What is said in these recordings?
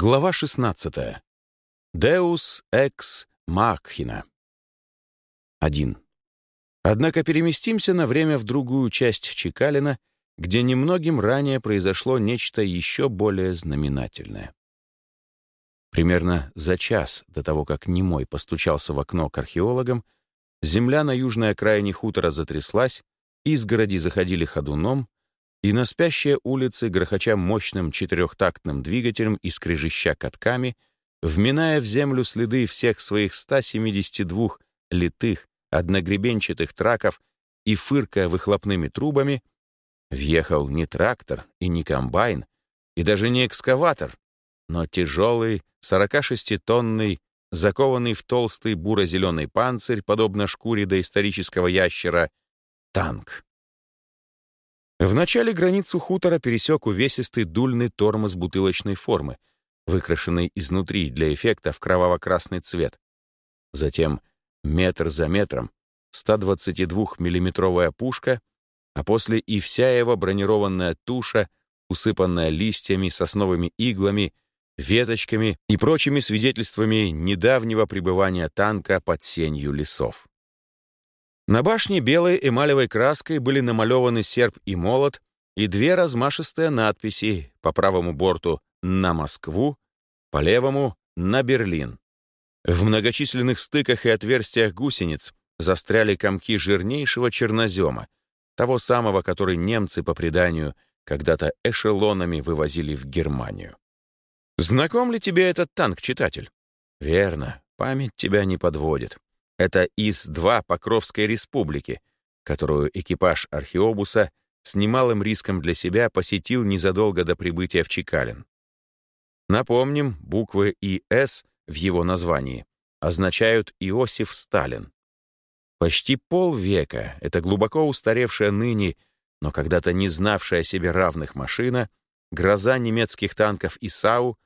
Глава 16. Deus ex machina. 1. Однако переместимся на время в другую часть Чекалина, где немногим ранее произошло нечто еще более знаменательное. Примерно за час до того, как Немой постучался в окно к археологам, земля на южной окраине хутора затряслась, изгороди заходили ходуном, и на спящей улице, грохоча мощным четырехтактным двигателем и скрежеща катками, вминая в землю следы всех своих 172 литых, одногребенчатых траков и фыркая выхлопными трубами, въехал не трактор и не комбайн, и даже не экскаватор, но тяжелый, 46-тонный, закованный в толстый буро-зеленый панцирь, подобно шкуре доисторического ящера, танк. В начале границу хутора пересек увесистый дульный тормоз бутылочной формы, выкрашенный изнутри для эффекта в кроваво-красный цвет. Затем метр за метром 122-миллиметровая пушка, а после и вся его бронированная туша, усыпанная листьями, сосновыми иглами, веточками и прочими свидетельствами недавнего пребывания танка под сенью лесов. На башне белой эмалевой краской были намалеваны серп и молот и две размашистые надписи по правому борту «На Москву», по левому «На Берлин». В многочисленных стыках и отверстиях гусениц застряли комки жирнейшего чернозема, того самого, который немцы, по преданию, когда-то эшелонами вывозили в Германию. Знаком ли тебе этот танк, читатель? Верно, память тебя не подводит. Это ИС-2 Покровской республики, которую экипаж археобуса с немалым риском для себя посетил незадолго до прибытия в Чекалин. Напомним, буквы ИС в его названии означают Иосиф Сталин. Почти полвека эта глубоко устаревшая ныне, но когда-то не знавшая себе равных машина, гроза немецких танков ИСАУ,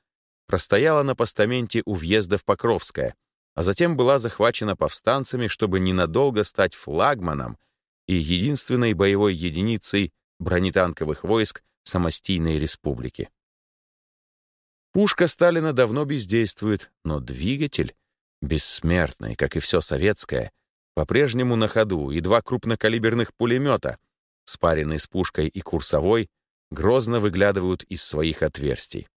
простояла на постаменте у въезда в Покровское, а затем была захвачена повстанцами, чтобы ненадолго стать флагманом и единственной боевой единицей бронетанковых войск самостийной республики. Пушка Сталина давно бездействует, но двигатель, бессмертный, как и все советское, по-прежнему на ходу, и два крупнокалиберных пулемета, спаренные с пушкой и курсовой, грозно выглядывают из своих отверстий.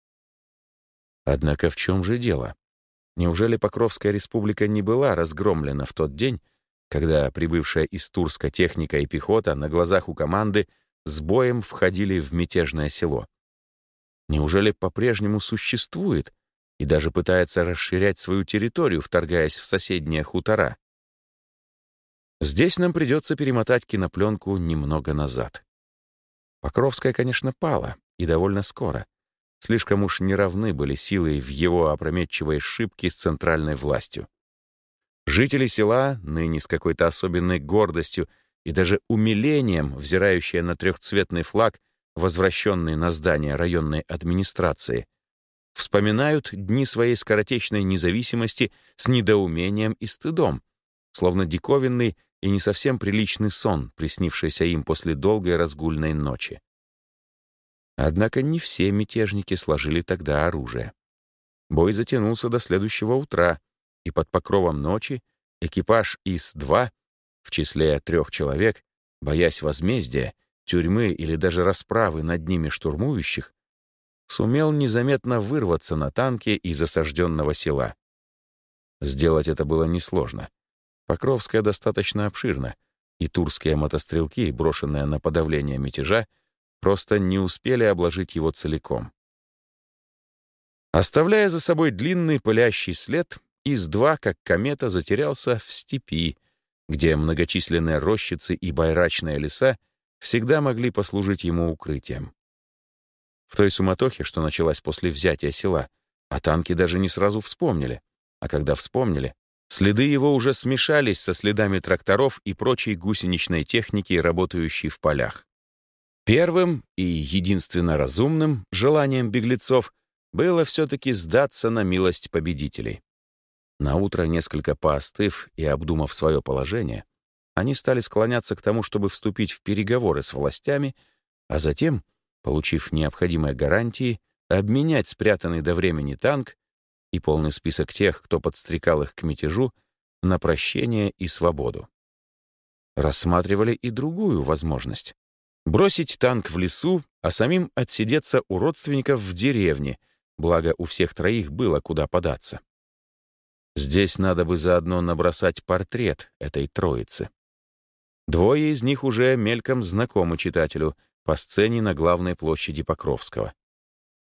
Однако в чем же дело? Неужели Покровская республика не была разгромлена в тот день, когда прибывшая из Турска техника и пехота на глазах у команды с боем входили в мятежное село? Неужели по-прежнему существует и даже пытается расширять свою территорию, вторгаясь в соседние хутора? Здесь нам придется перемотать кинопленку немного назад. Покровская, конечно, пала, и довольно скоро. Слишком уж неравны были силы в его опрометчивой шибке с центральной властью. Жители села, ныне с какой-то особенной гордостью и даже умилением, взирающие на трехцветный флаг, возвращенный на здание районной администрации, вспоминают дни своей скоротечной независимости с недоумением и стыдом, словно диковинный и не совсем приличный сон, приснившийся им после долгой разгульной ночи. Однако не все мятежники сложили тогда оружие. Бой затянулся до следующего утра, и под покровом ночи экипаж ИС-2 в числе трех человек, боясь возмездия, тюрьмы или даже расправы над ними штурмующих, сумел незаметно вырваться на танке из осажденного села. Сделать это было несложно. Покровская достаточно обширна, и турские мотострелки, брошенные на подавление мятежа, просто не успели обложить его целиком. Оставляя за собой длинный пылящий след, ИС-2, как комета, затерялся в степи, где многочисленные рощицы и байрачные леса всегда могли послужить ему укрытием. В той суматохе, что началась после взятия села, а танки даже не сразу вспомнили, а когда вспомнили, следы его уже смешались со следами тракторов и прочей гусеничной техники, работающей в полях. Первым и единственно разумным желанием беглецов было все-таки сдаться на милость победителей. Наутро, несколько поостыв и обдумав свое положение, они стали склоняться к тому, чтобы вступить в переговоры с властями, а затем, получив необходимые гарантии, обменять спрятанный до времени танк и полный список тех, кто подстрекал их к мятежу, на прощение и свободу. Рассматривали и другую возможность. Бросить танк в лесу, а самим отсидеться у родственников в деревне, благо у всех троих было куда податься. Здесь надо бы заодно набросать портрет этой троицы. Двое из них уже мельком знакомы читателю по сцене на главной площади Покровского.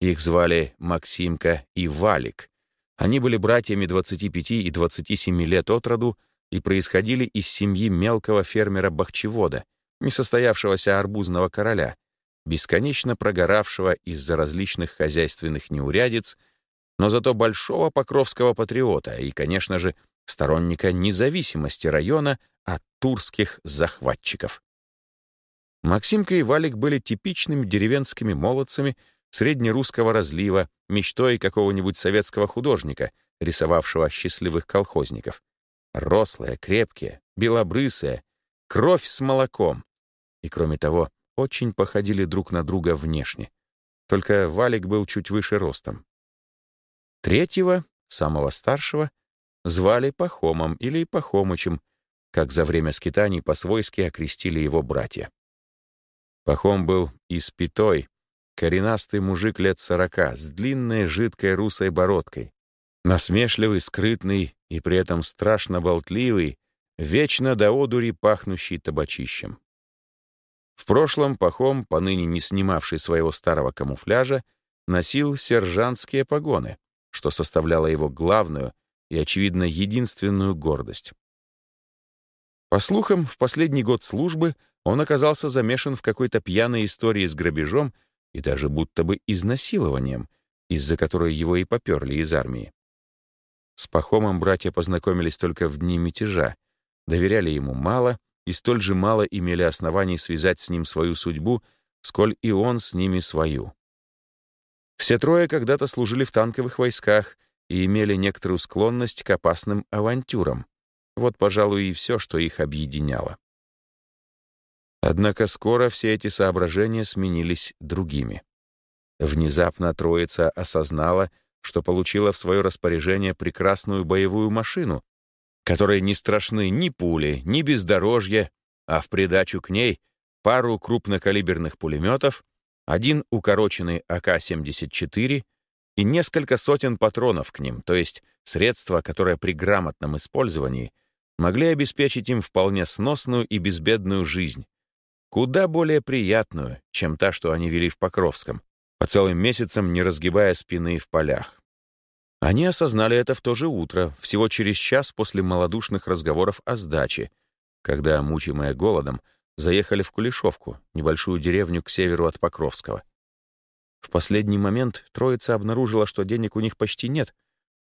Их звали Максимка и Валик. Они были братьями 25 и 27 лет от роду и происходили из семьи мелкого фермера-бахчевода, несостоявшегося арбузного короля, бесконечно прогоравшего из-за различных хозяйственных неурядиц, но зато большого покровского патриота и, конечно же, сторонника независимости района от турских захватчиков. Максимка и Валик были типичными деревенскими молодцами среднерусского разлива, мечтой какого-нибудь советского художника, рисовавшего счастливых колхозников. Рослые, крепкие, белобрысые, кровь с молоком. И, кроме того, очень походили друг на друга внешне. Только Валик был чуть выше ростом. Третьего, самого старшего, звали Пахомом или Пахомычем, как за время скитаний по-свойски окрестили его братья. Пахом был испитой, коренастый мужик лет сорока, с длинной жидкой русой бородкой, насмешливый, скрытный и при этом страшно болтливый, вечно до одури пахнущий табачищем. В прошлом Пахом, поныне не снимавший своего старого камуфляжа, носил сержантские погоны, что составляло его главную и, очевидно, единственную гордость. По слухам, в последний год службы он оказался замешан в какой-то пьяной истории с грабежом и даже будто бы изнасилованием, из-за которой его и поперли из армии. С Пахомом братья познакомились только в дни мятежа, доверяли ему мало и столь же мало имели оснований связать с ним свою судьбу, сколь и он с ними свою. Все трое когда-то служили в танковых войсках и имели некоторую склонность к опасным авантюрам. Вот, пожалуй, и все, что их объединяло. Однако скоро все эти соображения сменились другими. Внезапно троица осознала, что получила в свое распоряжение прекрасную боевую машину, которой не страшны ни пули, ни бездорожье, а в придачу к ней пару крупнокалиберных пулеметов, один укороченный АК-74 и несколько сотен патронов к ним, то есть средства, которые при грамотном использовании — могли обеспечить им вполне сносную и безбедную жизнь, куда более приятную, чем та, что они вели в Покровском, по целым месяцам не разгибая спины в полях. Они осознали это в то же утро, всего через час после малодушных разговоров о сдаче, когда, мучимые голодом, заехали в Кулешовку, небольшую деревню к северу от Покровского. В последний момент троица обнаружила, что денег у них почти нет,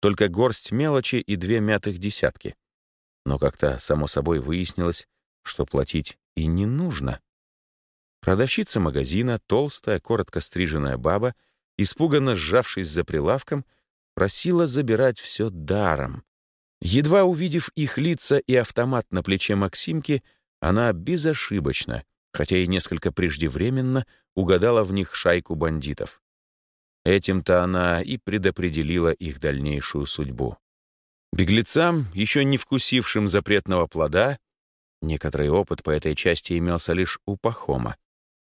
только горсть мелочи и две мятых десятки. Но как-то само собой выяснилось, что платить и не нужно. Продавщица магазина, толстая, коротко стриженная баба, испуганно сжавшись за прилавком, просила забирать все даром. Едва увидев их лица и автомат на плече Максимки, она безошибочно, хотя и несколько преждевременно, угадала в них шайку бандитов. Этим-то она и предопределила их дальнейшую судьбу. Беглецам, еще не вкусившим запретного плода, некоторый опыт по этой части имелся лишь у Пахома.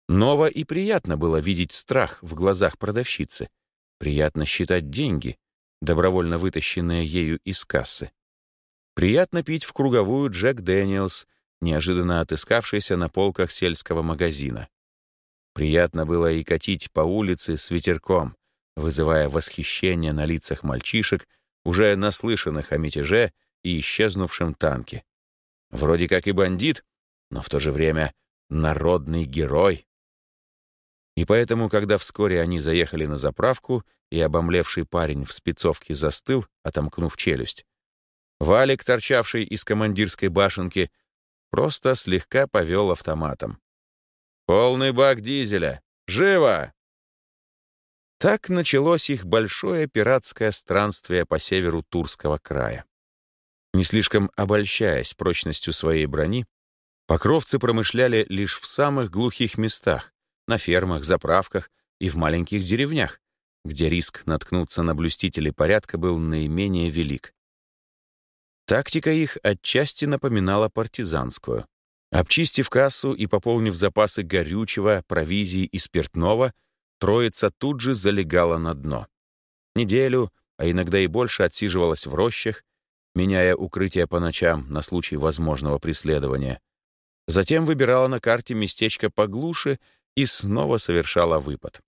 Ново и приятно было видеть страх в глазах продавщицы. Приятно считать деньги, добровольно вытащенные ею из кассы. Приятно пить в круговую Джек Дэниелс, неожиданно отыскавшийся на полках сельского магазина. Приятно было и катить по улице с ветерком, вызывая восхищение на лицах мальчишек, уже наслышанных о мятеже и исчезнувшем танке. Вроде как и бандит, но в то же время народный герой. И поэтому, когда вскоре они заехали на заправку, и обомлевший парень в спецовке застыл, отомкнув челюсть, Валик, торчавший из командирской башенки, просто слегка повел автоматом. «Полный бак дизеля! Живо!» Так началось их большое пиратское странствие по северу Турского края. Не слишком обольщаясь прочностью своей брони, покровцы промышляли лишь в самых глухих местах, на фермах, заправках и в маленьких деревнях, где риск наткнуться на блюстителей порядка был наименее велик. Тактика их отчасти напоминала партизанскую. Обчистив кассу и пополнив запасы горючего, провизии и спиртного, троица тут же залегала на дно. Неделю, а иногда и больше отсиживалась в рощах, меняя укрытие по ночам на случай возможного преследования. Затем выбирала на карте местечко поглуше и снова совершала выпад.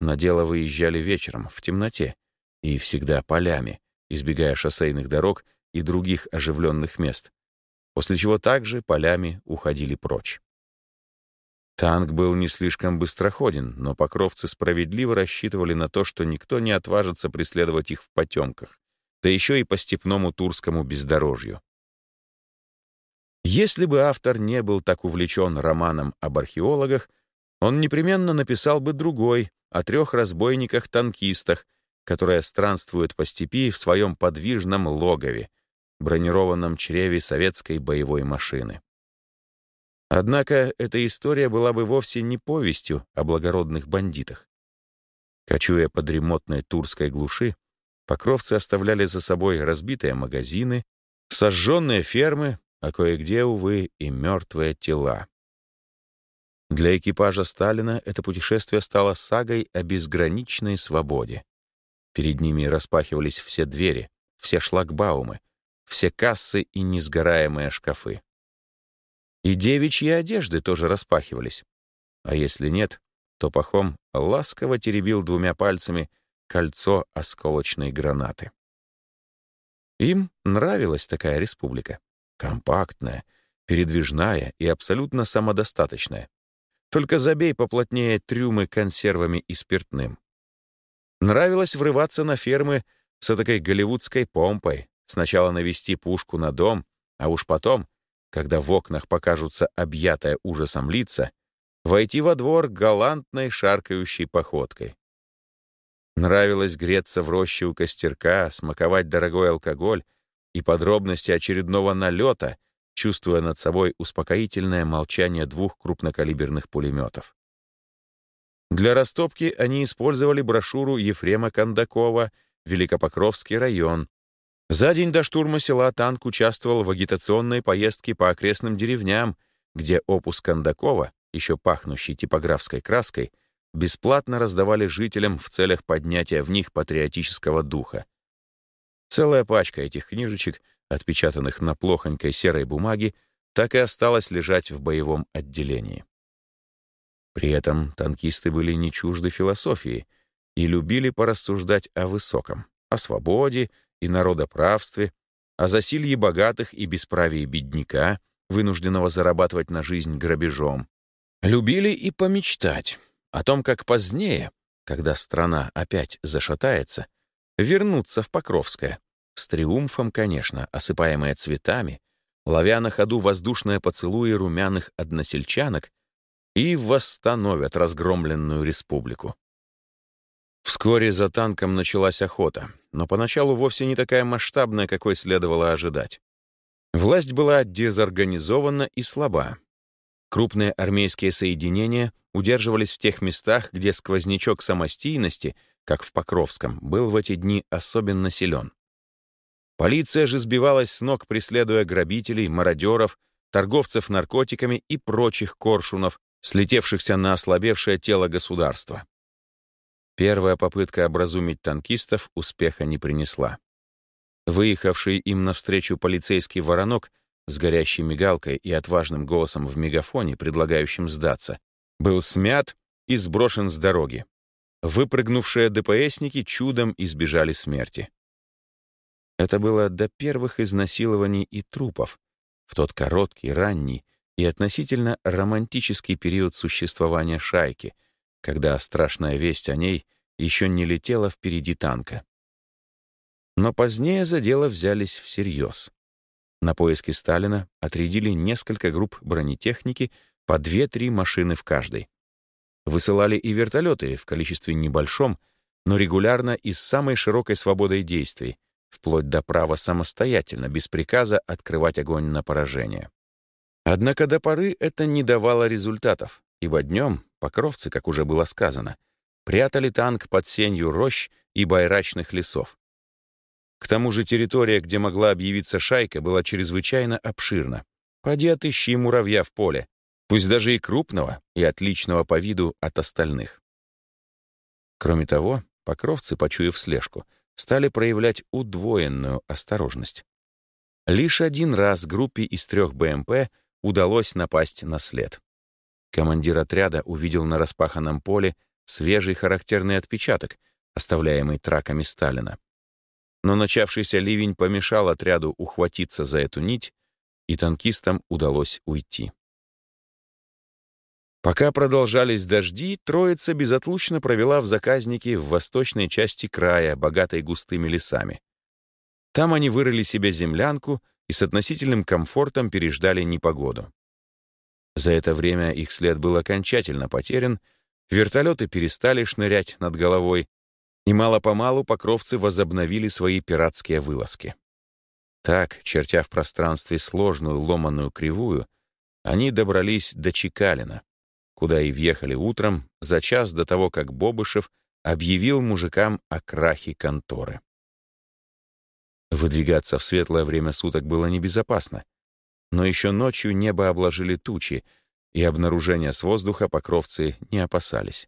На дело выезжали вечером, в темноте, и всегда полями, избегая шоссейных дорог и других оживленных мест, после чего также полями уходили прочь. Танк был не слишком быстроходен, но покровцы справедливо рассчитывали на то, что никто не отважится преследовать их в потемках, да еще и по степному турскому бездорожью. Если бы автор не был так увлечен романом об археологах, он непременно написал бы другой, о трех разбойниках-танкистах, которые странствуют по степи в своем подвижном логове, бронированном чреве советской боевой машины. Однако эта история была бы вовсе не повестью о благородных бандитах. Кочуя под ремотной турской глуши, покровцы оставляли за собой разбитые магазины, сожженные фермы, а кое-где, увы, и мертвые тела. Для экипажа Сталина это путешествие стало сагой о безграничной свободе. Перед ними распахивались все двери, все шлагбаумы, все кассы и несгораемые шкафы. И девичьи одежды тоже распахивались. А если нет, то Пахом ласково теребил двумя пальцами кольцо осколочной гранаты. Им нравилась такая республика. Компактная, передвижная и абсолютно самодостаточная. Только забей поплотнее трюмы консервами и спиртным. Нравилось врываться на фермы с этакой голливудской помпой, сначала навести пушку на дом, а уж потом когда в окнах покажутся объятая ужасом лица, войти во двор галантной шаркающей походкой. Нравилось греться в роще у костерка, смаковать дорогой алкоголь и подробности очередного налета, чувствуя над собой успокоительное молчание двух крупнокалиберных пулеметов. Для растопки они использовали брошюру Ефрема Кондакова «Великопокровский район», за день до штурма села танк участвовал в агитационной поездке по окрестным деревням, где опус Кондакова, еще пахнущий типографской краской, бесплатно раздавали жителям в целях поднятия в них патриотического духа. Целая пачка этих книжечек, отпечатанных на плохонькой серой бумаге, так и осталась лежать в боевом отделении. При этом танкисты были не чужды философии и любили порассуждать о высоком, о свободе и народоправстве, о засилье богатых и бесправии бедняка, вынужденного зарабатывать на жизнь грабежом. Любили и помечтать о том, как позднее, когда страна опять зашатается, вернуться в Покровское, с триумфом, конечно, осыпаемая цветами, ловя на ходу воздушные поцелуи румяных односельчанок и восстановят разгромленную республику. Вскоре за танком началась охота, но поначалу вовсе не такая масштабная, какой следовало ожидать. Власть была дезорганизована и слаба. Крупные армейские соединения удерживались в тех местах, где сквознячок самостийности, как в Покровском, был в эти дни особенно силен. Полиция же сбивалась с ног, преследуя грабителей, мародеров, торговцев наркотиками и прочих коршунов, слетевшихся на ослабевшее тело государства. Первая попытка образумить танкистов успеха не принесла. Выехавший им навстречу полицейский воронок с горящей мигалкой и отважным голосом в мегафоне, предлагающим сдаться, был смят и сброшен с дороги. Выпрыгнувшие ДПСники чудом избежали смерти. Это было до первых изнасилований и трупов, в тот короткий, ранний и относительно романтический период существования шайки, когда страшная весть о ней еще не летела впереди танка. Но позднее за дело взялись всерьез. На поиски Сталина отрядили несколько групп бронетехники по 2-3 машины в каждой. Высылали и вертолеты в количестве небольшом, но регулярно и с самой широкой свободой действий, вплоть до права самостоятельно, без приказа, открывать огонь на поражение. Однако до поры это не давало результатов, ибо днем покровцы, как уже было сказано, прятали танк под сенью рощ и байрачных лесов. К тому же территория, где могла объявиться шайка, была чрезвычайно обширна. Поди отыщи муравья в поле, пусть даже и крупного, и отличного по виду от остальных. Кроме того, покровцы, почуяв слежку, стали проявлять удвоенную осторожность. Лишь один раз группе из трех БМП удалось напасть на след. Командир отряда увидел на распаханном поле свежий характерный отпечаток, оставляемый траками Сталина. Но начавшийся ливень помешал отряду ухватиться за эту нить, и танкистам удалось уйти. Пока продолжались дожди, троица безотлучно провела в заказнике в восточной части края, богатой густыми лесами. Там они вырыли себе землянку и с относительным комфортом переждали непогоду. За это время их след был окончательно потерян, вертолеты перестали шнырять над головой, и мало-помалу покровцы возобновили свои пиратские вылазки. Так, чертя в пространстве сложную ломаную кривую, они добрались до Чекалина, куда и въехали утром за час до того, как Бобышев объявил мужикам о крахе конторы. Выдвигаться в светлое время суток было небезопасно, но еще ночью небо обложили тучи, и обнаружения с воздуха покровцы не опасались.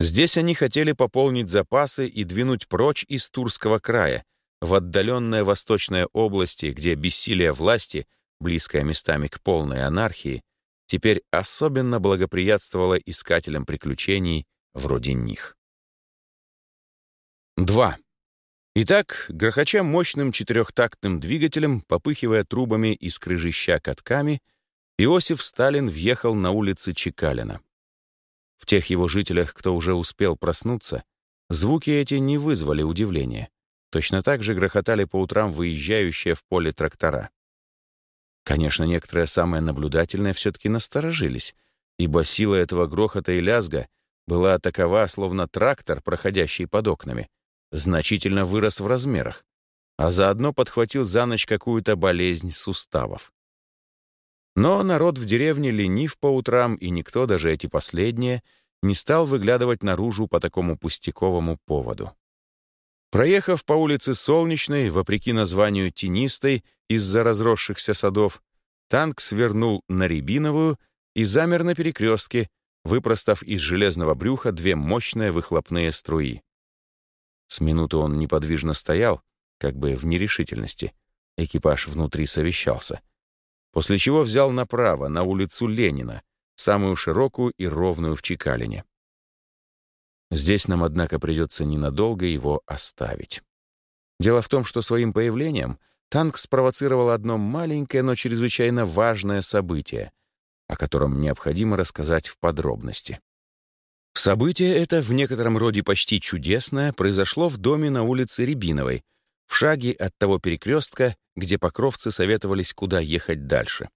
Здесь они хотели пополнить запасы и двинуть прочь из Турского края, в отдаленные восточные области, где бессилие власти, близкое местами к полной анархии, теперь особенно благоприятствовало искателям приключений вроде них. 2. Итак, грохоча мощным четырехтактным двигателем, попыхивая трубами и скрыжища катками, Иосиф Сталин въехал на улицы Чекалина. В тех его жителях, кто уже успел проснуться, звуки эти не вызвали удивления. Точно так же грохотали по утрам выезжающие в поле трактора. Конечно, некоторые самые наблюдательные все-таки насторожились, ибо сила этого грохота и лязга была такова, словно трактор, проходящий под окнами, значительно вырос в размерах, а заодно подхватил за ночь какую-то болезнь суставов. Но народ в деревне ленив по утрам, и никто, даже эти последние, не стал выглядывать наружу по такому пустяковому поводу. Проехав по улице Солнечной, вопреки названию тенистой из-за разросшихся садов, танк свернул на Рябиновую и замер на перекрестке, выпростав из железного брюха две мощные выхлопные струи. С минуту он неподвижно стоял, как бы в нерешительности. Экипаж внутри совещался — после чего взял направо, на улицу Ленина, самую широкую и ровную в Чекалине. Здесь нам, однако, придется ненадолго его оставить. Дело в том, что своим появлением танк спровоцировал одно маленькое, но чрезвычайно важное событие, о котором необходимо рассказать в подробности. Событие это, в некотором роде почти чудесное, произошло в доме на улице Рябиновой, в шаге от того перекрестка, где покровцы советовались, куда ехать дальше.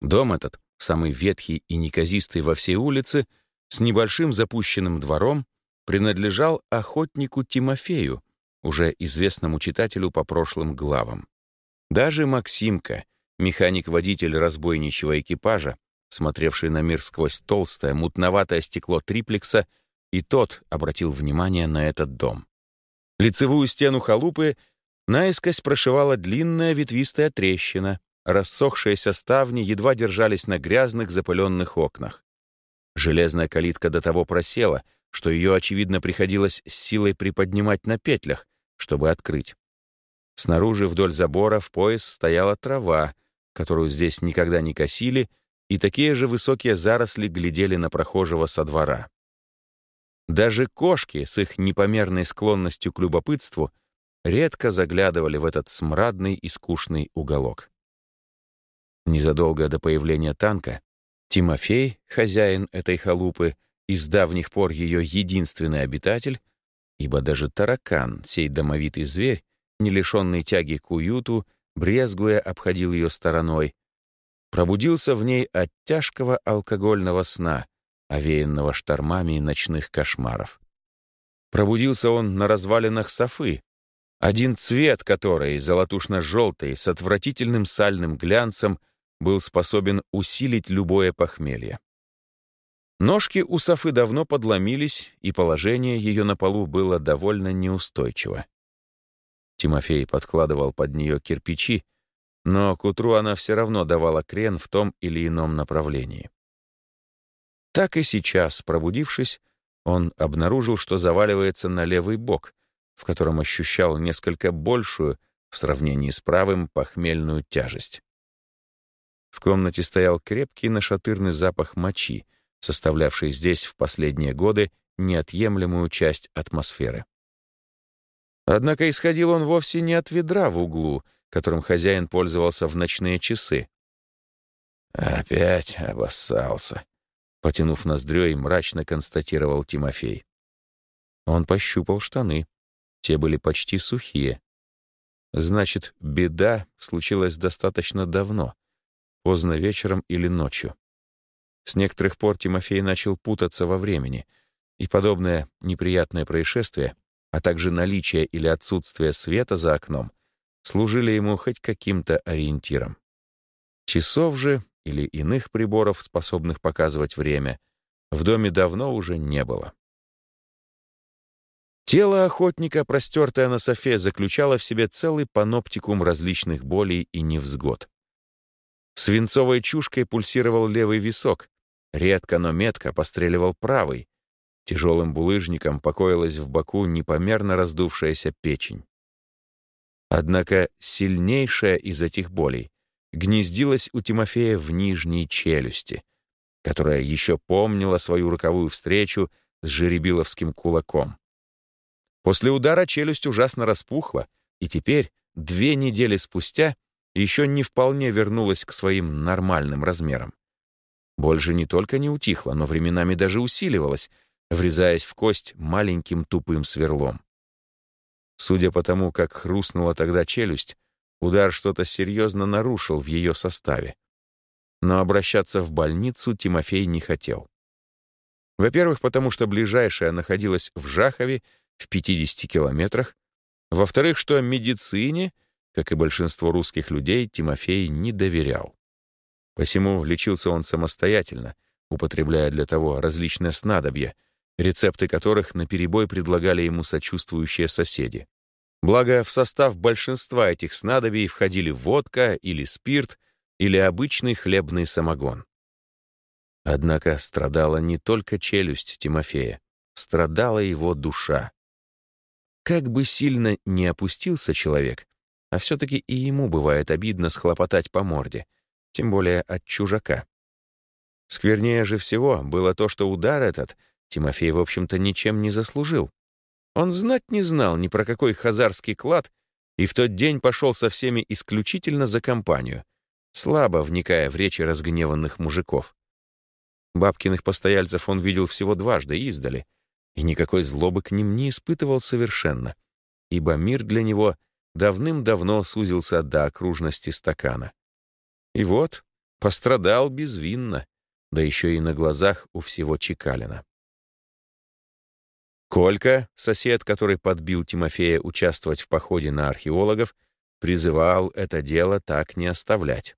Дом этот, самый ветхий и неказистый во всей улице, с небольшим запущенным двором, принадлежал охотнику Тимофею, уже известному читателю по прошлым главам. Даже Максимка, механик-водитель разбойничьего экипажа, смотревший на мир сквозь толстое, мутноватое стекло триплекса, и тот обратил внимание на этот дом. Лицевую стену халупы Наискось прошивала длинная ветвистая трещина. Рассохшиеся ставни едва держались на грязных запыленных окнах. Железная калитка до того просела, что ее, очевидно, приходилось с силой приподнимать на петлях, чтобы открыть. Снаружи вдоль забора в пояс стояла трава, которую здесь никогда не косили, и такие же высокие заросли глядели на прохожего со двора. Даже кошки с их непомерной склонностью к любопытству редко заглядывали в этот смрадный и скучный уголок. Незадолго до появления танка Тимофей, хозяин этой халупы, из давних пор ее единственный обитатель, ибо даже таракан, сей домовитый зверь, не лишенный тяги к уюту, брезгуя, обходил ее стороной, пробудился в ней от тяжкого алкогольного сна, овеянного штормами ночных кошмаров. Пробудился он на развалинах Софы, один цвет которой, золотушно-желтый, с отвратительным сальным глянцем, был способен усилить любое похмелье. Ножки у Софы давно подломились, и положение ее на полу было довольно неустойчиво. Тимофей подкладывал под нее кирпичи, но к утру она все равно давала крен в том или ином направлении. Так и сейчас, пробудившись, он обнаружил, что заваливается на левый бок, в котором ощущал несколько большую, в сравнении с правым, похмельную тяжесть. В комнате стоял крепкий нашатырный запах мочи, составлявший здесь в последние годы неотъемлемую часть атмосферы. Однако исходил он вовсе не от ведра в углу, которым хозяин пользовался в ночные часы. «Опять обоссался», — потянув ноздрёй, мрачно констатировал Тимофей. Он пощупал штаны. Те были почти сухие. Значит, беда случилась достаточно давно, поздно вечером или ночью. С некоторых пор Тимофей начал путаться во времени, и подобное неприятное происшествие, а также наличие или отсутствие света за окном, служили ему хоть каким-то ориентиром. Часов же или иных приборов, способных показывать время, в доме давно уже не было. Тело охотника, простертое на софе, заключало в себе целый паноптикум различных болей и невзгод. Свинцовой чушкой пульсировал левый висок, редко, но метко постреливал правый. Тяжелым булыжником покоилась в боку непомерно раздувшаяся печень. Однако сильнейшая из этих болей гнездилась у Тимофея в нижней челюсти, которая еще помнила свою роковую встречу с жеребиловским кулаком. После удара челюсть ужасно распухла, и теперь, две недели спустя, еще не вполне вернулась к своим нормальным размерам. Боль же не только не утихла, но временами даже усиливалась, врезаясь в кость маленьким тупым сверлом. Судя по тому, как хрустнула тогда челюсть, удар что-то серьезно нарушил в ее составе. Но обращаться в больницу Тимофей не хотел. Во-первых, потому что ближайшая находилась в Жахове, в 50 километрах. Во-вторых, что медицине как и большинство русских людей, Тимофей не доверял. Посему лечился он самостоятельно, употребляя для того различные снадобья, рецепты которых наперебой предлагали ему сочувствующие соседи. Благо, в состав большинства этих снадобий входили водка или спирт, или обычный хлебный самогон. Однако страдала не только челюсть Тимофея, страдала его душа. Как бы сильно не опустился человек, а все-таки и ему бывает обидно схлопотать по морде, тем более от чужака. Сквернее же всего было то, что удар этот Тимофей, в общем-то, ничем не заслужил. Он знать не знал ни про какой хазарский клад и в тот день пошел со всеми исключительно за компанию, слабо вникая в речи разгневанных мужиков. Бабкиных постояльцев он видел всего дважды издали, и никакой злобы к ним не испытывал совершенно, ибо мир для него — давным-давно сузился до окружности стакана. И вот, пострадал безвинно, да еще и на глазах у всего Чекалина. Колька, сосед, который подбил Тимофея участвовать в походе на археологов, призывал это дело так не оставлять.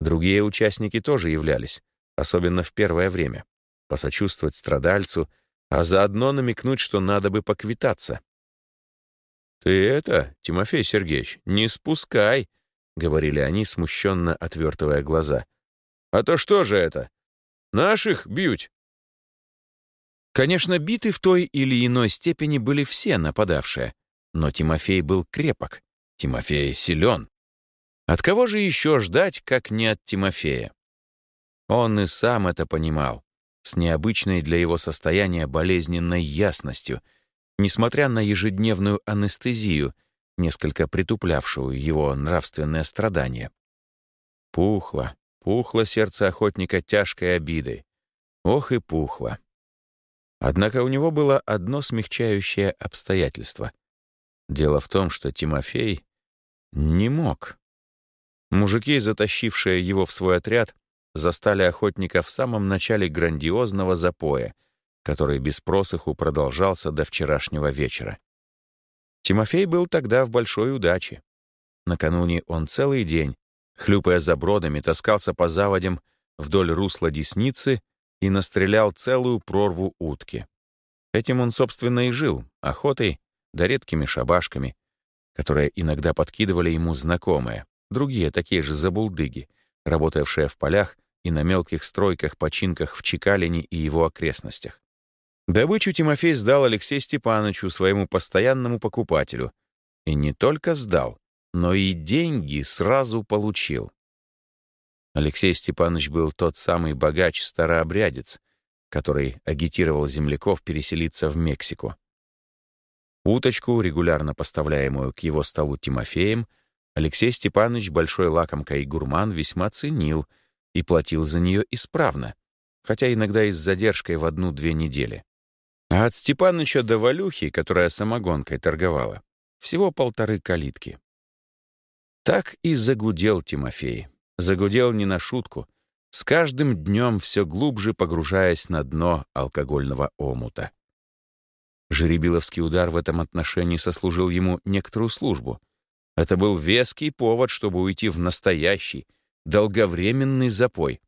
Другие участники тоже являлись, особенно в первое время, посочувствовать страдальцу, а заодно намекнуть, что надо бы поквитаться. «Ты это, Тимофей Сергеевич, не спускай», — говорили они, смущенно отвертывая глаза. «А то что же это? Наших бьют?» Конечно, биты в той или иной степени были все нападавшие, но Тимофей был крепок, Тимофей силен. От кого же еще ждать, как не от Тимофея? Он и сам это понимал, с необычной для его состояния болезненной ясностью — несмотря на ежедневную анестезию, несколько притуплявшую его нравственное страдание. Пухло, пухло сердце охотника тяжкой обидой. Ох и пухло. Однако у него было одно смягчающее обстоятельство. Дело в том, что Тимофей не мог. Мужики, затащившие его в свой отряд, застали охотника в самом начале грандиозного запоя — который без просыху продолжался до вчерашнего вечера. Тимофей был тогда в большой удаче. Накануне он целый день, хлюпая за бродами, таскался по заводям вдоль русла Десницы и настрелял целую прорву утки. Этим он, собственно, и жил, охотой да редкими шабашками, которые иногда подкидывали ему знакомые, другие такие же забулдыги, работавшие в полях и на мелких стройках-починках в Чекалине и его окрестностях. Добычу Тимофей сдал Алексею Степановичу, своему постоянному покупателю. И не только сдал, но и деньги сразу получил. Алексей Степанович был тот самый богач-старообрядец, который агитировал земляков переселиться в Мексику. Уточку, регулярно поставляемую к его столу Тимофеем, Алексей Степанович, большой лакомка и гурман, весьма ценил и платил за нее исправно, хотя иногда и с задержкой в одну-две недели. А от Степановича до Валюхи, которая самогонкой торговала, всего полторы калитки. Так и загудел Тимофей. Загудел не на шутку, с каждым днем все глубже погружаясь на дно алкогольного омута. Жеребиловский удар в этом отношении сослужил ему некоторую службу. Это был веский повод, чтобы уйти в настоящий, долговременный запой,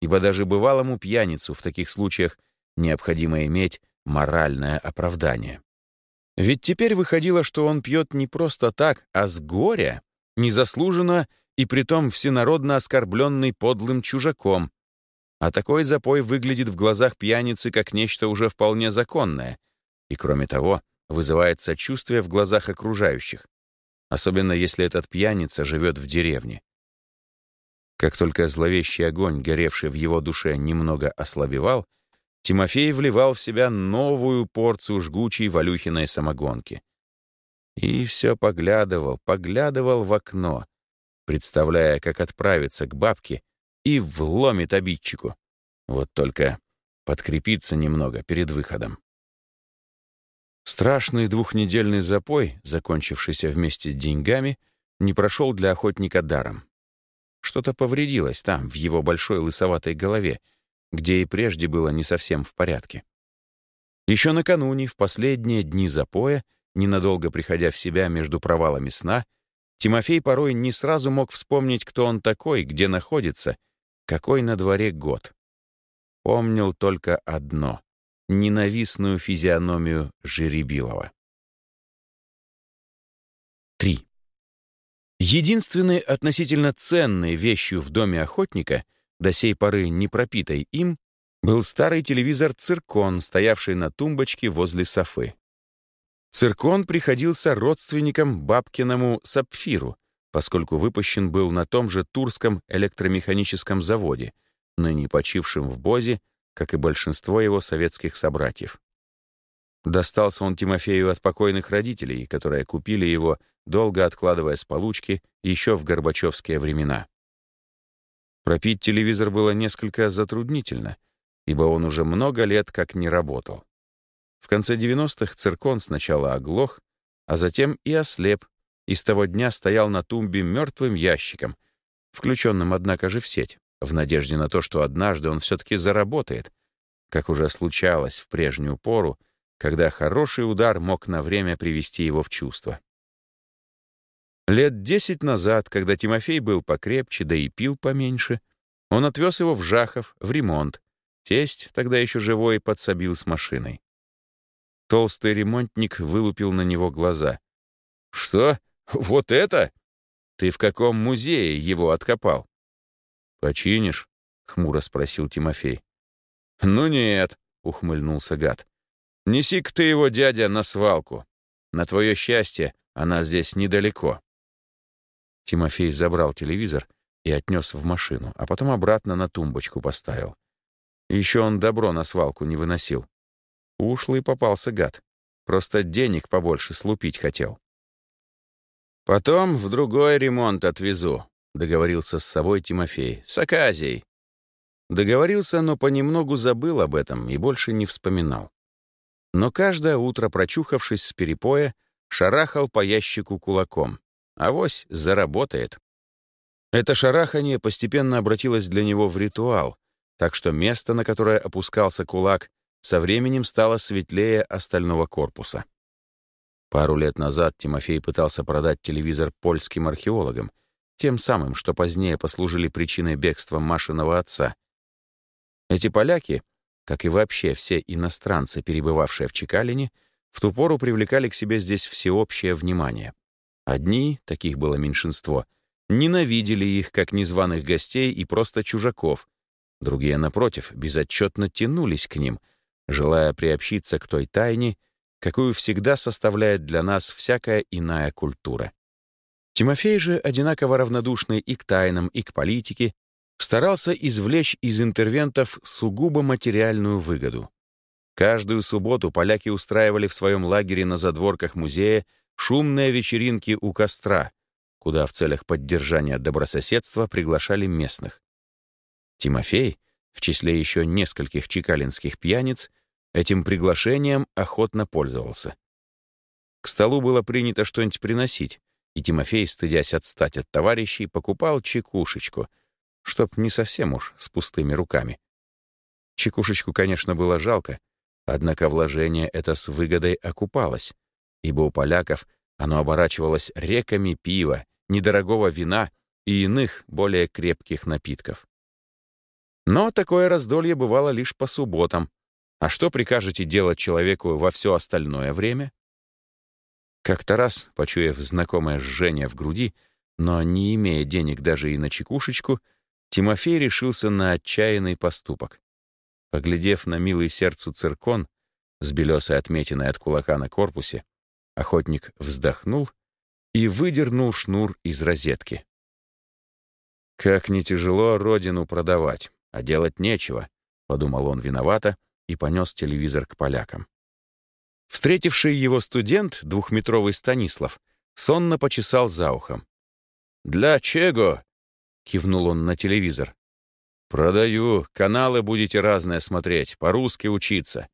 ибо даже бывалому пьяницу в таких случаях необходимо иметь моральное оправдание. Ведь теперь выходило, что он пьет не просто так, а с горя, незаслуженно и притом всенародно оскорбленный подлым чужаком. А такой запой выглядит в глазах пьяницы как нечто уже вполне законное — и, кроме того, вызывает сочувствие в глазах окружающих, особенно если этот пьяница живет в деревне. Как только зловещий огонь, горевший в его душе, немного ослабевал, Тимофей вливал в себя новую порцию жгучей Валюхиной самогонки. И все поглядывал, поглядывал в окно, представляя, как отправиться к бабке и вломит обидчику. Вот только подкрепиться немного перед выходом. Страшный двухнедельный запой, закончившийся вместе с деньгами, не прошел для охотника даром. Что-то повредилось там, в его большой лысоватой голове, где и прежде было не совсем в порядке. Еще накануне, в последние дни запоя, ненадолго приходя в себя между провалами сна, Тимофей порой не сразу мог вспомнить, кто он такой, где находится, какой на дворе год. Помнил только одно ненавистную физиономию Жеребилова. 3. Единственной относительно ценной вещью в доме охотника, до сей поры не пропитой им, был старый телевизор «Циркон», стоявший на тумбочке возле софы. «Циркон» приходился родственникам бабкиному «Сапфиру», поскольку выпущен был на том же Турском электромеханическом заводе, ныне почившем в Бозе как и большинство его советских собратьев. Достался он Тимофею от покойных родителей, которые купили его, долго откладывая с получки, еще в горбачевские времена. Пропить телевизор было несколько затруднительно, ибо он уже много лет как не работал. В конце 90-х циркон сначала оглох, а затем и ослеп, и с того дня стоял на тумбе мертвым ящиком, включенным, однако же, в сеть в надежде на то, что однажды он все-таки заработает, как уже случалось в прежнюю пору, когда хороший удар мог на время привести его в чувство. Лет десять назад, когда Тимофей был покрепче, да и пил поменьше, он отвез его в Жахов, в ремонт. Тесть, тогда еще живой, подсобил с машиной. Толстый ремонтник вылупил на него глаза. «Что? Вот это? Ты в каком музее его откопал?» «Починишь?» — хмуро спросил Тимофей. «Ну нет», — ухмыльнулся гад. «Неси-ка ты его, дядя, на свалку. На твое счастье, она здесь недалеко». Тимофей забрал телевизор и отнес в машину, а потом обратно на тумбочку поставил. Еще он добро на свалку не выносил. Ушлый попался гад. Просто денег побольше слупить хотел. «Потом в другой ремонт отвезу», — договорился с собой Тимофей. «С Аказией». Договорился, но понемногу забыл об этом и больше не вспоминал. Но каждое утро, прочухавшись с перепоя, шарахал по ящику кулаком. Авось заработает. Это шарахание постепенно обратилось для него в ритуал, так что место, на которое опускался кулак, со временем стало светлее остального корпуса. Пару лет назад Тимофей пытался продать телевизор польским археологам, тем самым, что позднее послужили причиной бегства Машиного отца. Эти поляки как и вообще все иностранцы, перебывавшие в Чекалине, в ту пору привлекали к себе здесь всеобщее внимание. Одни, таких было меньшинство, ненавидели их как незваных гостей и просто чужаков, другие, напротив, безотчетно тянулись к ним, желая приобщиться к той тайне, какую всегда составляет для нас всякая иная культура. Тимофей же, одинаково равнодушный и к тайнам, и к политике, старался извлечь из интервентов сугубо материальную выгоду. Каждую субботу поляки устраивали в своем лагере на задворках музея шумные вечеринки у костра, куда в целях поддержания добрососедства приглашали местных. Тимофей, в числе еще нескольких чекалинских пьяниц, этим приглашением охотно пользовался. К столу было принято что-нибудь приносить, и Тимофей, стыдясь отстать от товарищей, покупал чекушечку, чтоб не совсем уж с пустыми руками. Чекушечку, конечно, было жалко, однако вложение это с выгодой окупалось, ибо у поляков оно оборачивалось реками пива, недорогого вина и иных, более крепких напитков. Но такое раздолье бывало лишь по субботам. А что прикажете делать человеку во все остальное время? Как-то раз, почуяв знакомое жжение в груди, но не имея денег даже и на чекушечку, Тимофей решился на отчаянный поступок. Поглядев на милый сердцу циркон, с белесой отметиной от кулака на корпусе, охотник вздохнул и выдернул шнур из розетки. «Как не тяжело родину продавать, а делать нечего», — подумал он виновато и понес телевизор к полякам. Встретивший его студент, двухметровый Станислав, сонно почесал за ухом. «Для чего?» — кивнул он на телевизор. «Продаю. Каналы будете разные смотреть, по-русски учиться.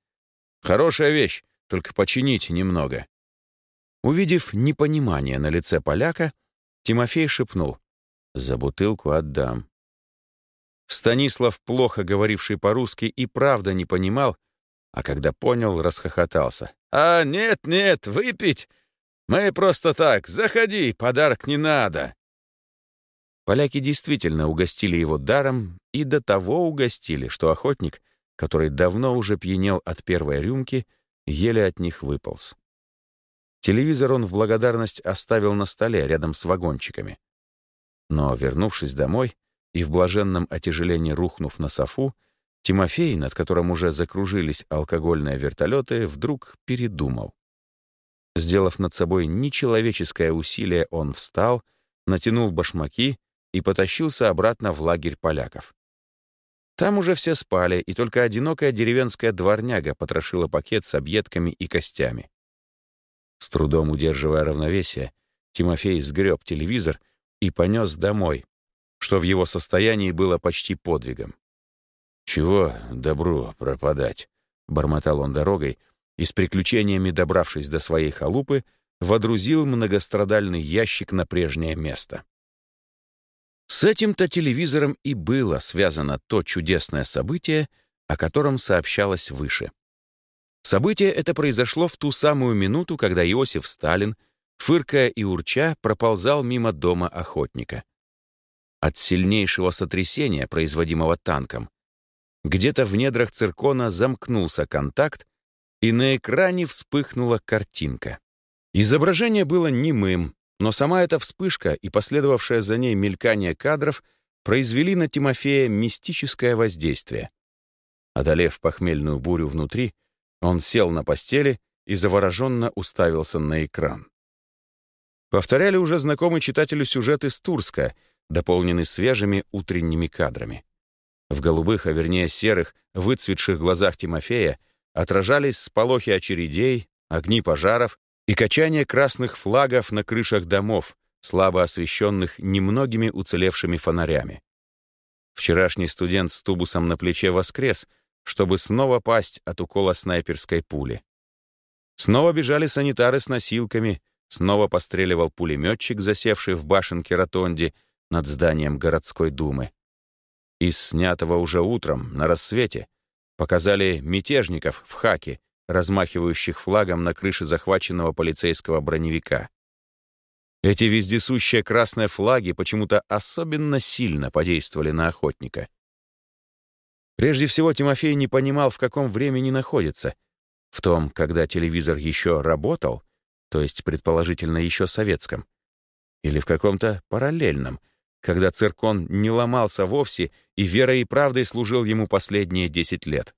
Хорошая вещь, только починить немного». Увидев непонимание на лице поляка, Тимофей шепнул. «За бутылку отдам». Станислав, плохо говоривший по-русски, и правда не понимал, а когда понял, расхохотался. «А, нет, нет, выпить! Мы просто так, заходи, подарок не надо!» Поляки действительно угостили его даром и до того угостили, что охотник, который давно уже пьянел от первой рюмки, еле от них выполз. Телевизор он в благодарность оставил на столе рядом с вагончиками. Но, вернувшись домой и в блаженном отяжелении рухнув на софу, Тимофей, над которым уже закружились алкогольные вертолеты, вдруг передумал. Сделав над собой нечеловеческое усилие, он встал, натянул башмаки и потащился обратно в лагерь поляков. Там уже все спали, и только одинокая деревенская дворняга потрошила пакет с объедками и костями. С трудом удерживая равновесие, Тимофей сгреб телевизор и понес домой, что в его состоянии было почти подвигом. «Чего добру пропадать?» — бормотал он дорогой и с приключениями, добравшись до своей халупы, водрузил многострадальный ящик на прежнее место. С этим-то телевизором и было связано то чудесное событие, о котором сообщалось выше. Событие это произошло в ту самую минуту, когда Иосиф Сталин, фыркая и урча, проползал мимо дома охотника. От сильнейшего сотрясения, производимого танком, где-то в недрах циркона замкнулся контакт, и на экране вспыхнула картинка. Изображение было немым, но сама эта вспышка и последовавшее за ней мелькание кадров произвели на Тимофея мистическое воздействие. Одолев похмельную бурю внутри, он сел на постели и завороженно уставился на экран. Повторяли уже знакомый читателю сюжет из Турска, дополненный свежими утренними кадрами. В голубых, а вернее серых, выцветших глазах Тимофея отражались сполохи очередей, огни пожаров и качание красных флагов на крышах домов, слабо освещенных немногими уцелевшими фонарями. Вчерашний студент с тубусом на плече воскрес, чтобы снова пасть от укола снайперской пули. Снова бежали санитары с носилками, снова постреливал пулеметчик, засевший в башенке ротонде над зданием городской думы. Из снятого уже утром, на рассвете, показали мятежников в хаке, размахивающих флагом на крыше захваченного полицейского броневика. Эти вездесущие красные флаги почему-то особенно сильно подействовали на охотника. Прежде всего, Тимофей не понимал, в каком времени находится. В том, когда телевизор еще работал, то есть, предположительно, еще советском, или в каком-то параллельном, когда циркон не ломался вовсе и верой и правдой служил ему последние 10 лет.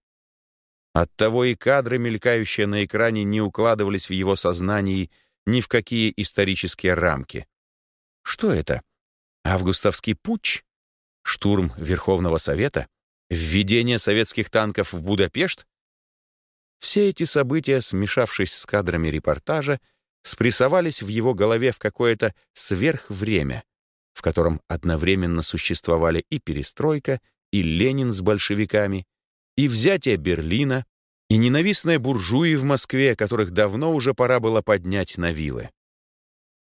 Оттого и кадры, мелькающие на экране, не укладывались в его сознании ни в какие исторические рамки. Что это? Августовский путч? Штурм Верховного Совета? Введение советских танков в Будапешт? Все эти события, смешавшись с кадрами репортажа, спрессовались в его голове в какое-то сверхвремя, в котором одновременно существовали и перестройка, и Ленин с большевиками, и взятие Берлина, и ненавистные буржуи в Москве, которых давно уже пора было поднять на вилы.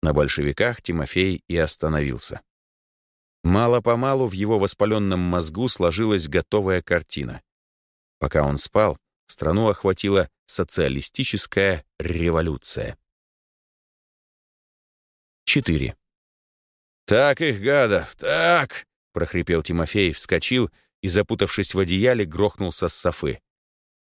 На большевиках Тимофей и остановился. Мало-помалу в его воспаленном мозгу сложилась готовая картина. Пока он спал, страну охватила социалистическая революция. 4. «Так их, гадов, так!» — прохрипел Тимофей, вскочил и, запутавшись в одеяле, грохнулся с софы.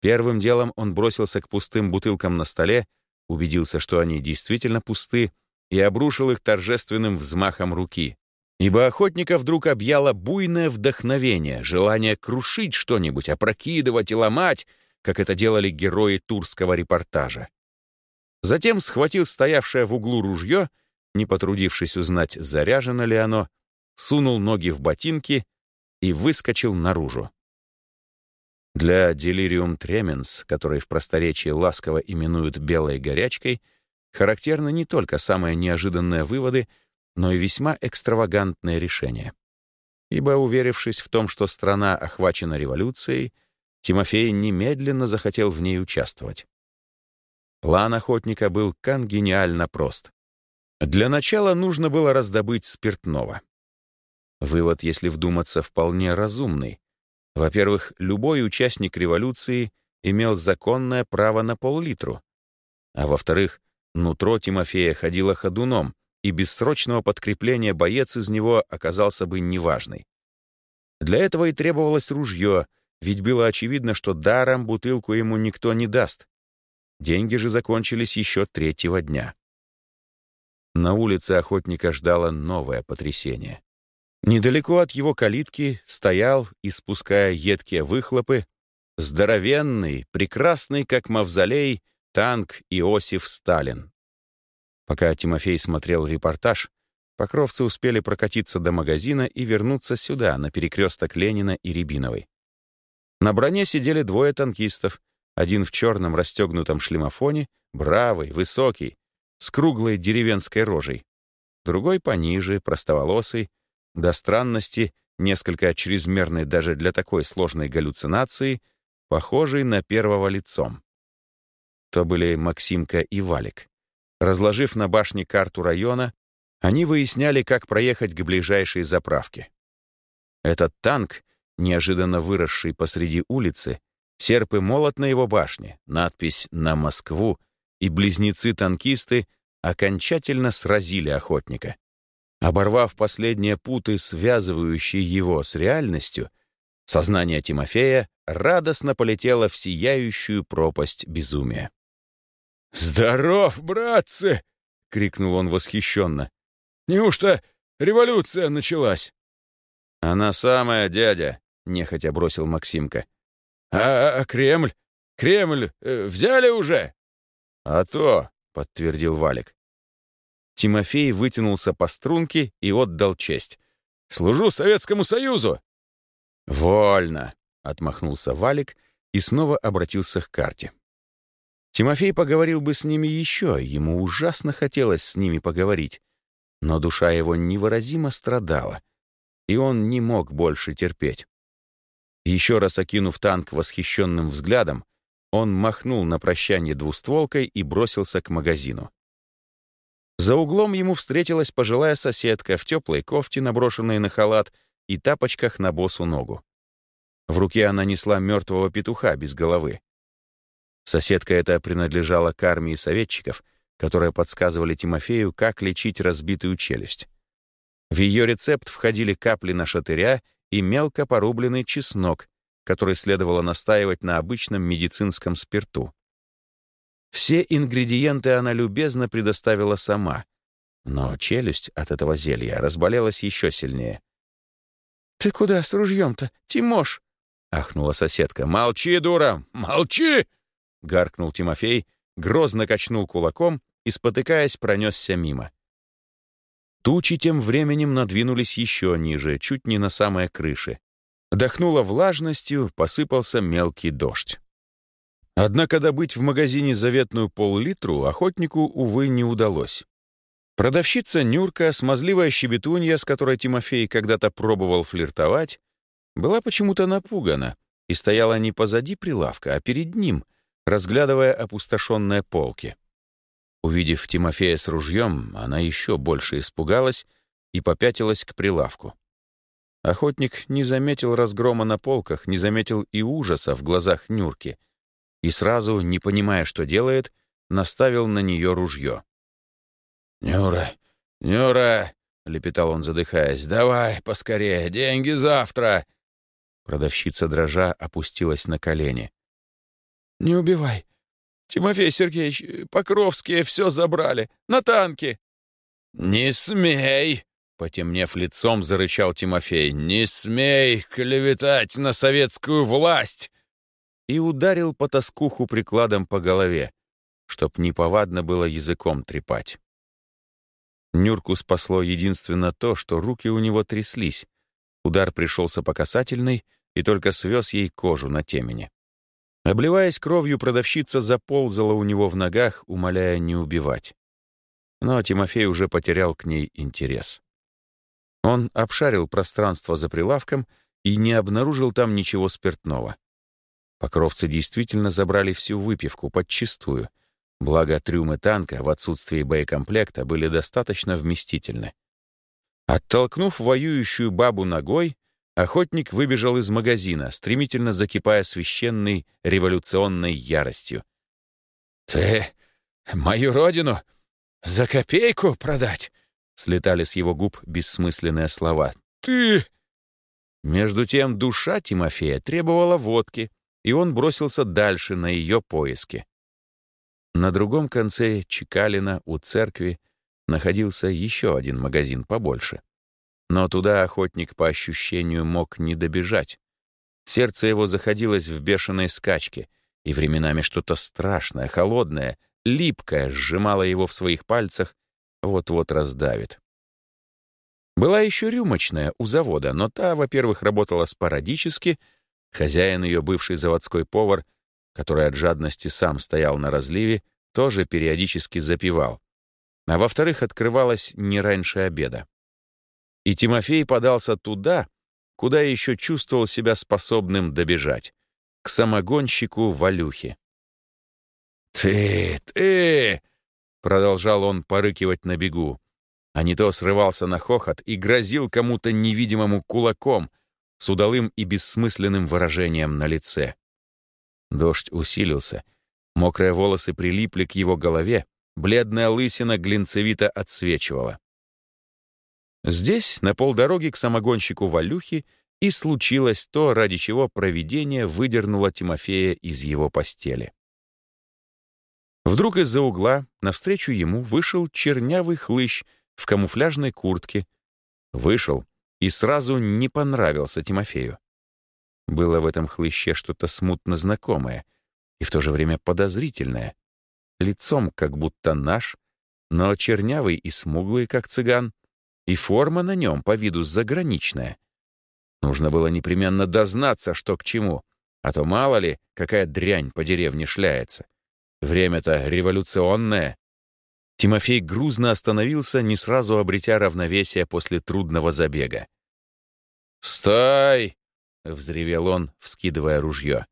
Первым делом он бросился к пустым бутылкам на столе, убедился, что они действительно пусты, и обрушил их торжественным взмахом руки. Ибо охотника вдруг объяло буйное вдохновение, желание крушить что-нибудь, опрокидывать и ломать, как это делали герои турского репортажа. Затем схватил стоявшее в углу ружье не потрудившись узнать, заряжено ли оно, сунул ноги в ботинки и выскочил наружу. Для делириум тременс, который в просторечии ласково именуют белой горячкой, характерны не только самые неожиданные выводы, но и весьма экстравагантные решения. Ибо, уверившись в том, что страна охвачена революцией, Тимофей немедленно захотел в ней участвовать. План охотника был конгениально прост. Для начала нужно было раздобыть спиртного. Вывод, если вдуматься, вполне разумный. Во-первых, любой участник революции имел законное право на пол-литру. А во-вторых, нутро Тимофея ходило ходуном, и без срочного подкрепления боец из него оказался бы неважный. Для этого и требовалось ружье, ведь было очевидно, что даром бутылку ему никто не даст. Деньги же закончились еще третьего дня. На улице охотника ждало новое потрясение. Недалеко от его калитки стоял, испуская едкие выхлопы, здоровенный, прекрасный, как мавзолей, танк Иосиф Сталин. Пока Тимофей смотрел репортаж, покровцы успели прокатиться до магазина и вернуться сюда, на перекресток Ленина и Рябиновой. На броне сидели двое танкистов, один в черном расстегнутом шлемофоне, бравый, высокий, с круглой деревенской рожей. Другой пониже, простоволосый, до странности, несколько чрезмерный даже для такой сложной галлюцинации, похожий на первого лицом. То были Максимка и Валик. Разложив на башне карту района, они выясняли, как проехать к ближайшей заправке. Этот танк, неожиданно выросший посреди улицы, серп и молот на его башне, надпись «На Москву» и близнецы-танкисты окончательно сразили охотника. Оборвав последние путы, связывающие его с реальностью, сознание Тимофея радостно полетело в сияющую пропасть безумия. «Здоров, братцы!» — крикнул он восхищенно. «Неужто революция началась?» «Она самая, дядя», — нехотя бросил Максимка. «А, -а Кремль? Кремль э, взяли уже?» «А то», — подтвердил Валик. Тимофей вытянулся по струнке и отдал честь. «Служу Советскому Союзу!» «Вольно!» — отмахнулся Валик и снова обратился к карте. Тимофей поговорил бы с ними еще, ему ужасно хотелось с ними поговорить, но душа его невыразимо страдала, и он не мог больше терпеть. Еще раз окинув танк восхищенным взглядом, он махнул на прощание двустволкой и бросился к магазину. За углом ему встретилась пожилая соседка в теплой кофте, наброшенной на халат, и тапочках на босу ногу. В руке она несла мертвого петуха без головы. Соседка эта принадлежала к армии советчиков, которые подсказывали Тимофею, как лечить разбитую челюсть. В ее рецепт входили капли на шатыря и мелко порубленный чеснок, которой следовало настаивать на обычном медицинском спирту. Все ингредиенты она любезно предоставила сама, но челюсть от этого зелья разболелась еще сильнее. «Ты куда с ружьем-то, Тимош?» — ахнула соседка. «Молчи, дура! Молчи!» — гаркнул Тимофей, грозно качнул кулаком и, спотыкаясь, пронесся мимо. Тучи тем временем надвинулись еще ниже, чуть не на самой крыше. Дохнуло влажностью, посыпался мелкий дождь. Однако добыть в магазине заветную пол-литру охотнику, увы, не удалось. Продавщица Нюрка, смазливая щебетунья, с которой Тимофей когда-то пробовал флиртовать, была почему-то напугана и стояла не позади прилавка, а перед ним, разглядывая опустошенные полки. Увидев Тимофея с ружьем, она еще больше испугалась и попятилась к прилавку. Охотник не заметил разгрома на полках, не заметил и ужаса в глазах Нюрки, и сразу, не понимая, что делает, наставил на нее ружье. «Нюра, Нюра!» — лепетал он, задыхаясь. «Давай, поскорее, деньги завтра!» Продавщица дрожа опустилась на колени. «Не убивай, Тимофей Сергеевич, Покровские все забрали. На танке!» «Не смей!» — потемнев лицом, зарычал Тимофей. «Не смей клеветать на советскую власть!» И ударил по тоскуху прикладом по голове, чтоб неповадно было языком трепать. Нюрку спасло единственно то, что руки у него тряслись. Удар пришелся по касательной и только свез ей кожу на темени. Обливаясь кровью, продавщица заползала у него в ногах, умоляя не убивать. Но Тимофей уже потерял к ней интерес. Он обшарил пространство за прилавком и не обнаружил там ничего спиртного. Покровцы действительно забрали всю выпивку подчистую, благо трюмы танка в отсутствии боекомплекта были достаточно вместительны. Оттолкнув воюющую бабу ногой, Охотник выбежал из магазина, стремительно закипая священной революционной яростью. «Ты мою родину за копейку продать?» — слетали с его губ бессмысленные слова. «Ты...» Между тем душа Тимофея требовала водки, и он бросился дальше на ее поиски. На другом конце Чекалина у церкви находился еще один магазин побольше. Но туда охотник по ощущению мог не добежать. Сердце его заходилось в бешеной скачке, и временами что-то страшное, холодное, липкое сжимало его в своих пальцах, вот-вот раздавит. Была еще рюмочная у завода, но та, во-первых, работала спорадически, хозяин ее, бывший заводской повар, который от жадности сам стоял на разливе, тоже периодически запивал. А во-вторых, открывалась не раньше обеда. И Тимофей подался туда, куда еще чувствовал себя способным добежать, к самогонщику Валюхе. «Ты, ты!» — продолжал он порыкивать на бегу, а не то срывался на хохот и грозил кому-то невидимому кулаком с удалым и бессмысленным выражением на лице. Дождь усилился, мокрые волосы прилипли к его голове, бледная лысина глинцевито отсвечивала. Здесь, на полдороги к самогонщику Валюхи, и случилось то, ради чего провидение выдернуло Тимофея из его постели. Вдруг из-за угла навстречу ему вышел чернявый хлыщ в камуфляжной куртке. Вышел и сразу не понравился Тимофею. Было в этом хлыще что-то смутно знакомое и в то же время подозрительное. Лицом как будто наш, но чернявый и смуглый, как цыган, и форма на нем по виду заграничная. Нужно было непременно дознаться, что к чему, а то мало ли, какая дрянь по деревне шляется. Время-то революционное. Тимофей грузно остановился, не сразу обретя равновесие после трудного забега. «Стой!» — взревел он, вскидывая ружье.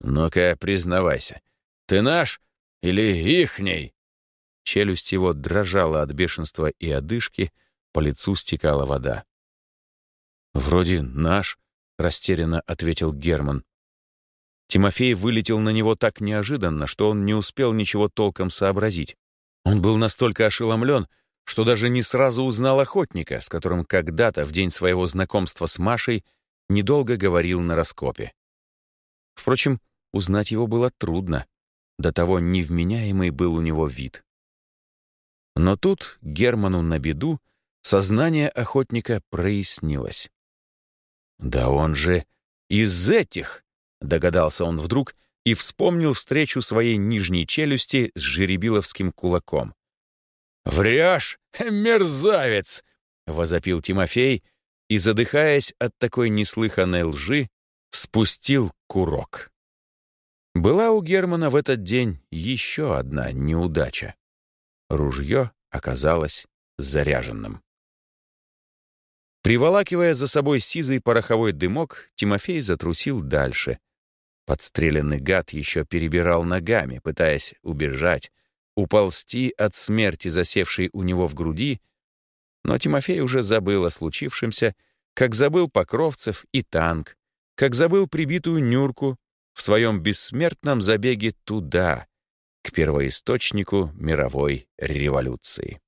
«Ну-ка, признавайся, ты наш или ихний?» Челюсть его дрожала от бешенства и одышки, по лицу стекала вода. «Вроде наш», — растерянно ответил Герман. Тимофей вылетел на него так неожиданно, что он не успел ничего толком сообразить. Он был настолько ошеломлен, что даже не сразу узнал охотника, с которым когда-то в день своего знакомства с Машей недолго говорил на раскопе. Впрочем, узнать его было трудно. До того невменяемый был у него вид. Но тут Герману на беду сознание охотника прояснилось. «Да он же из этих!» — догадался он вдруг и вспомнил встречу своей нижней челюсти с жеребиловским кулаком. «Врешь, мерзавец!» — возопил Тимофей и, задыхаясь от такой неслыханной лжи, спустил курок. Была у Германа в этот день еще одна неудача. Ружье оказалось заряженным. Приволакивая за собой сизый пороховой дымок, Тимофей затрусил дальше. Подстреленный гад еще перебирал ногами, пытаясь убежать, уползти от смерти, засевшей у него в груди, но Тимофей уже забыл о случившемся, как забыл Покровцев и танк, как забыл прибитую Нюрку в своем бессмертном забеге туда, к первоисточнику мировой революции.